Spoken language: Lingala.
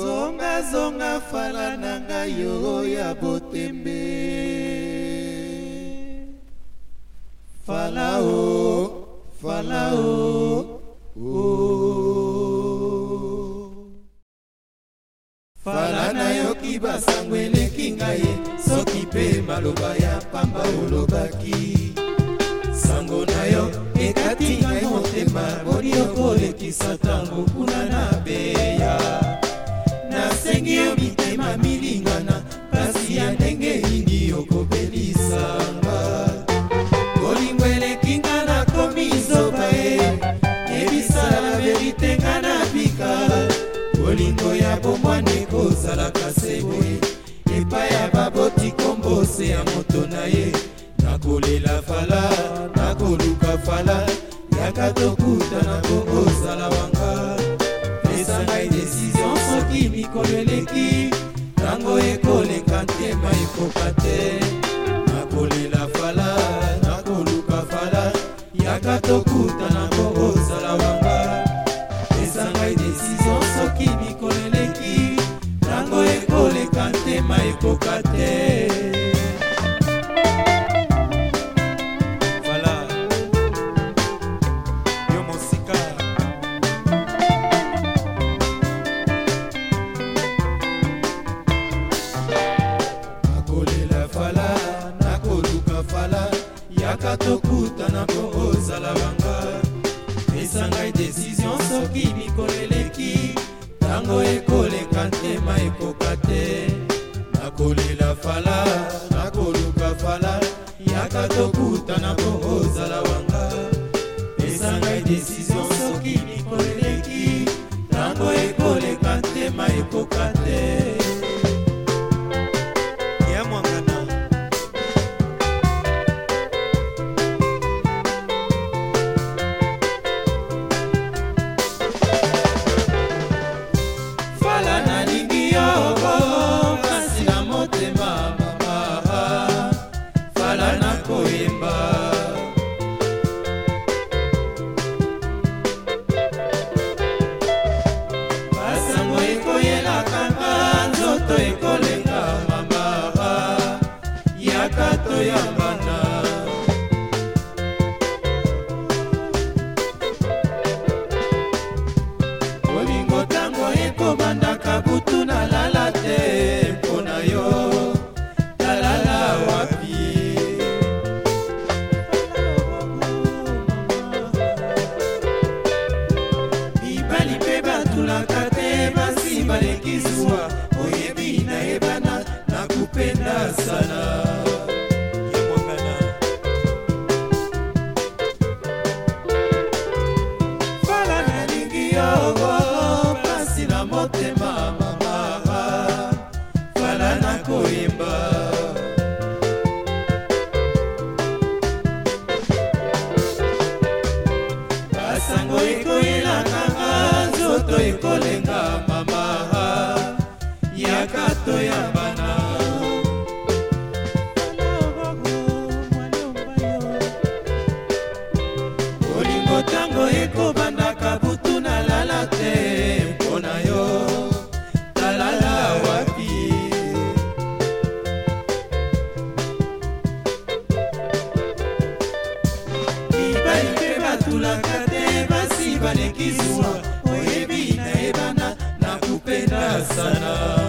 zongazonga fala na ngai yo oh, ya botembe falao falao fala oh, oh, nayoki basango eleki ngai soki mpe maloba ya pamba olobaki sango na yo ekati ngai motema boli okolekisa ntango kuna na beya ndenge yo mitema milingana kasi ya ndenge nini okopelisanga kolingo eleki nga nakomi zoba e ebisala verite nga nabika kolingo ya bomwane kozalaka seboye epai ya baboti kombose ya moto na ye nakolela fala nakoluka fala yaka tokutana po ozala wanga pesa ngai desizio soki mikolo eleki ntango ekoleka ntema ekoka te nakolela falade tokutana mpo ozala banga pesa ngai e desizio soki mikolo eleki ntango ekoleka ntema ekoka te nakolela fala nakoluka fala yaka tokutana kobanda bolingo ekobandaka butu nalala te mpo na yo talala wapi mibali mpe batulaka te basi balekiswa oyebi nayebana na kupe na sana